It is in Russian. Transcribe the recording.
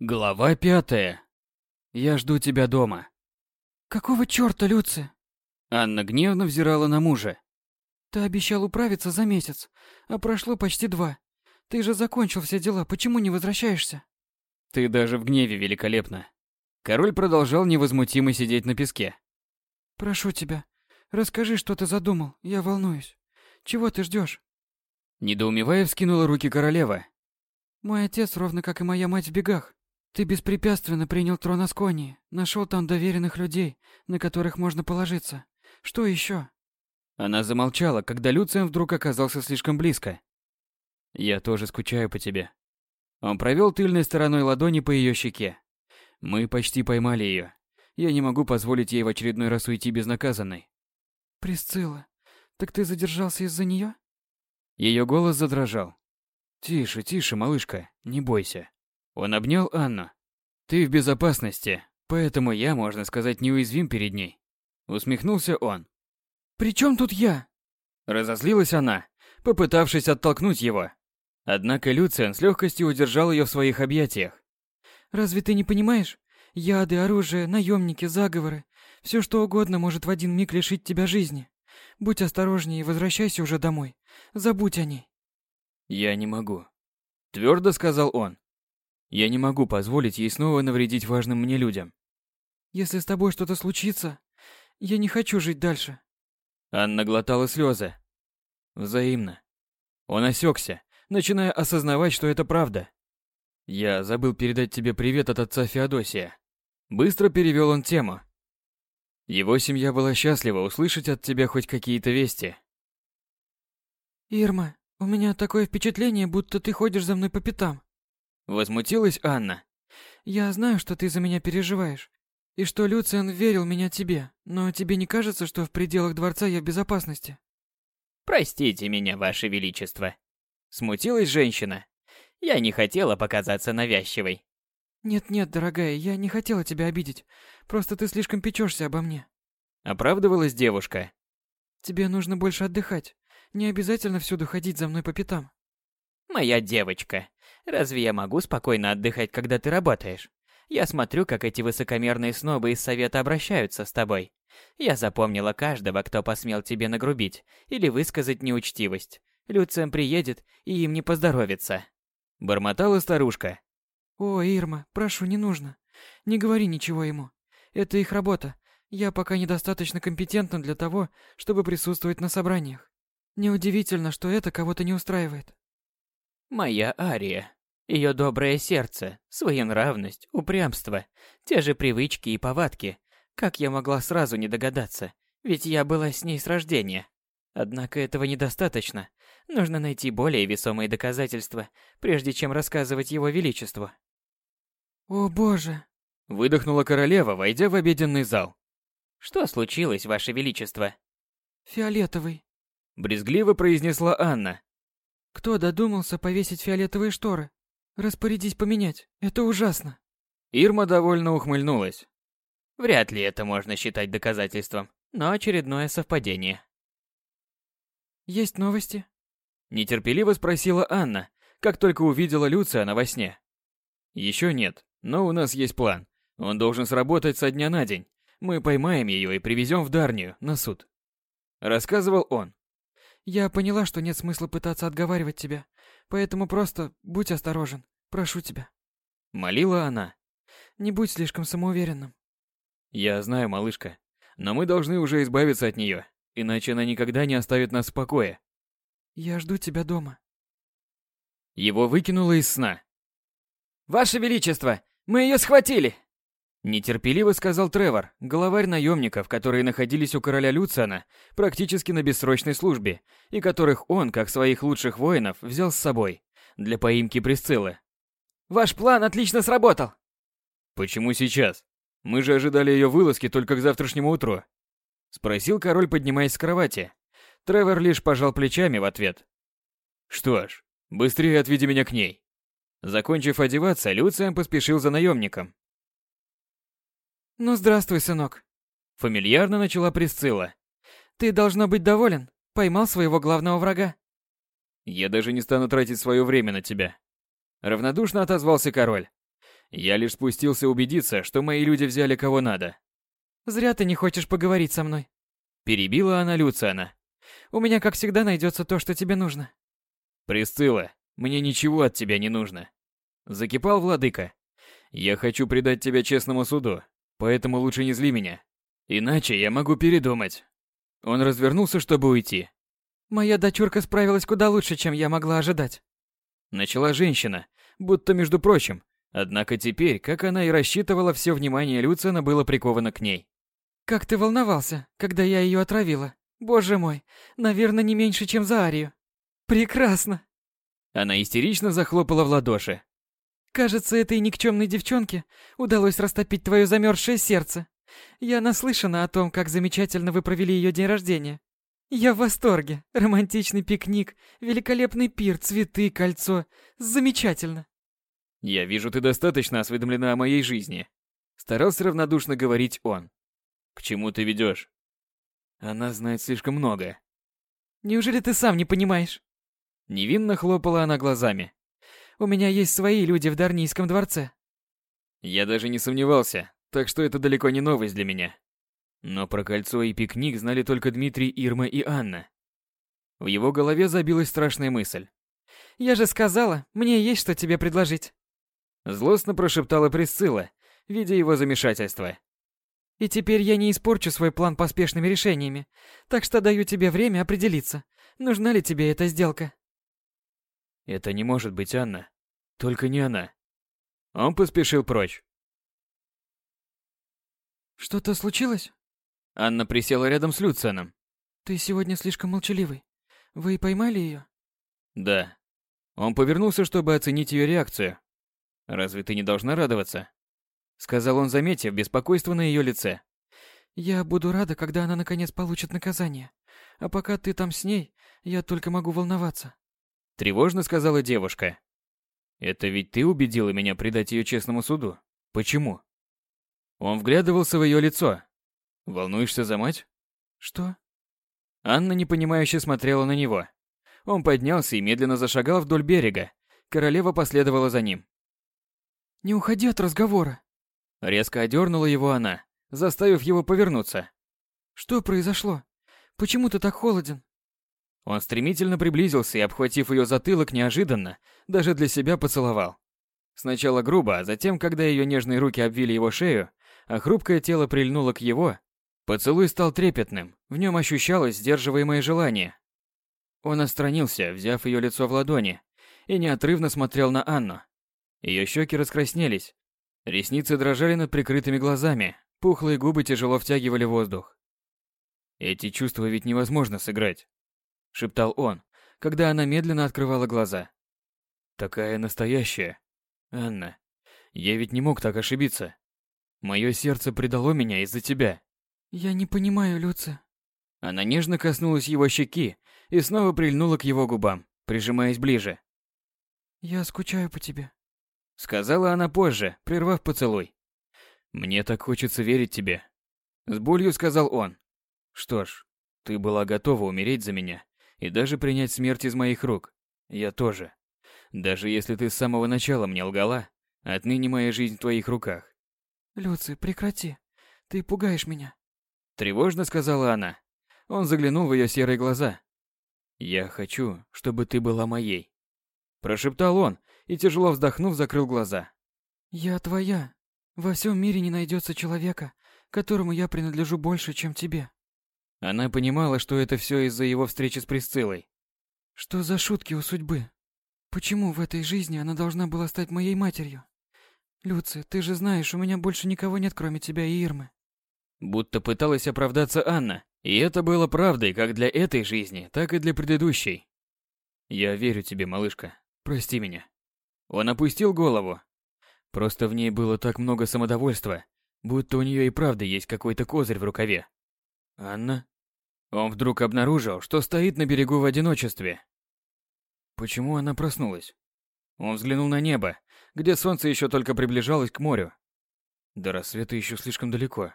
Глава пятая. Я жду тебя дома. Какого чёрта, Люци? Анна гневно взирала на мужа. Ты обещал управиться за месяц, а прошло почти два. Ты же закончил все дела, почему не возвращаешься? Ты даже в гневе великолепна. Король продолжал невозмутимо сидеть на песке. Прошу тебя, расскажи, что ты задумал, я волнуюсь. Чего ты ждешь? Недоумевая вскинула руки королева. Мой отец, ровно как и моя мать, в бегах. Ты беспрепятственно принял трон Асконии, нашел там доверенных людей, на которых можно положиться. Что еще? Она замолчала, когда Люциан вдруг оказался слишком близко. Я тоже скучаю по тебе. Он провел тыльной стороной ладони по ее щеке. Мы почти поймали ее. Я не могу позволить ей в очередной раз уйти безнаказанной. Присцилла, так ты задержался из-за нее? Ее голос задрожал. Тише, тише, малышка, не бойся. Он обнял Анну. Ты в безопасности, поэтому я, можно сказать, неуязвим перед ней. Усмехнулся он. При чем тут я? Разозлилась она, попытавшись оттолкнуть его. Однако Люциан с легкостью удержал ее в своих объятиях. Разве ты не понимаешь? Яды, оружие, наемники, заговоры. Все что угодно может в один миг лишить тебя жизни. Будь осторожнее и возвращайся уже домой. Забудь о ней. Я не могу. Твердо сказал он. Я не могу позволить ей снова навредить важным мне людям. Если с тобой что-то случится, я не хочу жить дальше. Анна глотала слезы. Взаимно. Он осекся, начиная осознавать, что это правда. Я забыл передать тебе привет от отца Феодосия. Быстро перевел он тему. Его семья была счастлива услышать от тебя хоть какие-то вести. Ирма, у меня такое впечатление, будто ты ходишь за мной по пятам. Возмутилась Анна. Я знаю, что ты за меня переживаешь, и что Люциан верил меня тебе, но тебе не кажется, что в пределах дворца я в безопасности? Простите меня, ваше величество. Смутилась женщина. Я не хотела показаться навязчивой. Нет-нет, дорогая, я не хотела тебя обидеть. Просто ты слишком печешься обо мне. Оправдывалась девушка. Тебе нужно больше отдыхать. Не обязательно всюду ходить за мной по пятам. Моя девочка, разве я могу спокойно отдыхать, когда ты работаешь? Я смотрю, как эти высокомерные снобы из совета обращаются с тобой. Я запомнила каждого, кто посмел тебе нагрубить или высказать неучтивость. Люциан приедет, и им не поздоровится. Бормотала старушка. О, Ирма, прошу, не нужно. Не говори ничего ему. Это их работа. Я пока недостаточно компетентна для того, чтобы присутствовать на собраниях. Неудивительно, что это кого-то не устраивает. Моя Ария. Ее доброе сердце, своенравность, упрямство, те же привычки и повадки. Как я могла сразу не догадаться? Ведь я была с ней с рождения. Однако этого недостаточно. Нужно найти более весомые доказательства, прежде чем рассказывать его величеству. О боже! Выдохнула королева, войдя в обеденный зал. Что случилось, ваше величество? Фиолетовый. Брезгливо произнесла Анна. Кто додумался повесить фиолетовые шторы? Распорядись поменять. Это ужасно. Ирма довольно ухмыльнулась. Вряд ли это можно считать доказательством, но очередное совпадение. Есть новости? Нетерпеливо спросила Анна, как только увидела Люциана во сне. Еще нет, но у нас есть план. Он должен сработать со дня на день. Мы поймаем ее и привезем в Дарнию на суд. Рассказывал он. Я поняла, что нет смысла пытаться отговаривать тебя, поэтому просто будь осторожен, прошу тебя. Молила она. Не будь слишком самоуверенным. Я знаю, малышка, но мы должны уже избавиться от нее, иначе она никогда не оставит нас в покое. Я жду тебя дома. Его выкинуло из сна. Ваше Величество, мы ее схватили! Нетерпеливо сказал Тревор, главарь наемников, которые находились у короля Люциана практически на бессрочной службе, и которых он, как своих лучших воинов, взял с собой для поимки Присциллы. Ваш план отлично сработал. Почему сейчас? Мы же ожидали ее вылазки только к завтрашнему утру. Спросил король, поднимаясь с кровати. Тревор лишь пожал плечами в ответ. Что ж, быстрее отведи меня к ней. Закончив одеваться, Люциан поспешил за наемником. Ну, здравствуй, сынок. Фамильярно начала Присцилла. Ты должно быть доволен. Поймал своего главного врага. Я даже не стану тратить свое время на тебя. Равнодушно отозвался король. Я лишь спустился убедиться, что мои люди взяли кого надо. Зря ты не хочешь поговорить со мной. Перебила она Люциана. У меня, как всегда, найдется то, что тебе нужно. Присцилла, мне ничего от тебя не нужно. Закипал владыка. Я хочу предать тебя честному суду, поэтому лучше не зли меня. Иначе я могу передумать. Он развернулся, чтобы уйти. Моя дочурка справилась куда лучше, чем я могла ожидать. Начала женщина, будто между прочим. Однако теперь, как она и рассчитывала, все внимание Люциана было приковано к ней. Как ты волновался, когда я ее отравила. Боже мой, наверное, не меньше, чем за Арию. Прекрасно. Она истерично захлопала в ладоши. Кажется, этой никчемной девчонке удалось растопить твое замерзшее сердце. Я наслышана о том, как замечательно вы провели ее день рождения. Я в восторге. Романтичный пикник, великолепный пир, цветы, кольцо. Замечательно. Я вижу, ты достаточно осведомлена о моей жизни. Старался равнодушно говорить он. К чему ты ведешь? Она знает слишком много. Неужели ты сам не понимаешь? Невинно хлопала она глазами. У меня есть свои люди в Дарнийском дворце. Я даже не сомневался, так что это далеко не новость для меня. Но про кольцо и пикник знали только Дмитрий, Ирма и Анна. В его голове забилась страшная мысль. «Я же сказала, мне есть что тебе предложить». Злостно прошептала Присцилла, видя его замешательство. «И теперь я не испорчу свой план поспешными решениями, так что даю тебе время определиться, нужна ли тебе эта сделка». Это не может быть Анна. Только не она. Он поспешил прочь. Что-то случилось? Анна присела рядом с Люцианом. Ты сегодня слишком молчаливый. Вы поймали ее? Да. Он повернулся, чтобы оценить ее реакцию. Разве ты не должна радоваться? Сказал он, заметив беспокойство на ее лице. Я буду рада, когда она наконец получит наказание. А пока ты там с ней, я только могу волноваться. Тревожно сказала девушка. Это ведь ты убедила меня предать ее честному суду. Почему? Он вглядывался в ее лицо. Волнуешься за мать? Что? Анна непонимающе смотрела на него. Он поднялся и медленно зашагал вдоль берега. Королева последовала за ним. Не уходи от разговора. Резко одернула его она, заставив его повернуться. Что произошло? Почему ты так холоден? Он стремительно приблизился и, обхватив ее затылок неожиданно, даже для себя поцеловал. Сначала грубо, а затем, когда ее нежные руки обвили его шею, а хрупкое тело прильнуло к его, поцелуй стал трепетным, в нем ощущалось сдерживаемое желание. Он отстранился, взяв ее лицо в ладони, и неотрывно смотрел на Анну. Ее щеки раскраснелись, ресницы дрожали над прикрытыми глазами, пухлые губы тяжело втягивали воздух. Эти чувства ведь невозможно сыграть шептал он, когда она медленно открывала глаза. Такая настоящая. Анна, я ведь не мог так ошибиться. Мое сердце предало меня из-за тебя. Я не понимаю, Люци. Она нежно коснулась его щеки и снова прильнула к его губам, прижимаясь ближе. Я скучаю по тебе, сказала она позже, прервав поцелуй. Мне так хочется верить тебе, с болью сказал он. Что ж, ты была готова умереть за меня, и даже принять смерть из моих рук. Я тоже. Даже если ты с самого начала мне лгала, отныне моя жизнь в твоих руках. Люци, прекрати. Ты пугаешь меня. Тревожно сказала она. Он заглянул в ее серые глаза. Я хочу, чтобы ты была моей. Прошептал он и, тяжело вздохнув, закрыл глаза. Я твоя. Во всем мире не найдется человека, которому я принадлежу больше, чем тебе. Она понимала, что это все из-за его встречи с Присциллой. Что за шутки у судьбы? Почему в этой жизни она должна была стать моей матерью? Люци, ты же знаешь, у меня больше никого нет, кроме тебя и Ирмы. Будто пыталась оправдаться Анна, и это было правдой как для этой жизни, так и для предыдущей. Я верю тебе, малышка. Прости меня. Он опустил голову. Просто в ней было так много самодовольства, будто у нее и правда есть какой-то козырь в рукаве. Анна? Он вдруг обнаружил, что стоит на берегу в одиночестве. Почему она проснулась? Он взглянул на небо, где солнце еще только приближалось к морю. До рассвета еще слишком далеко.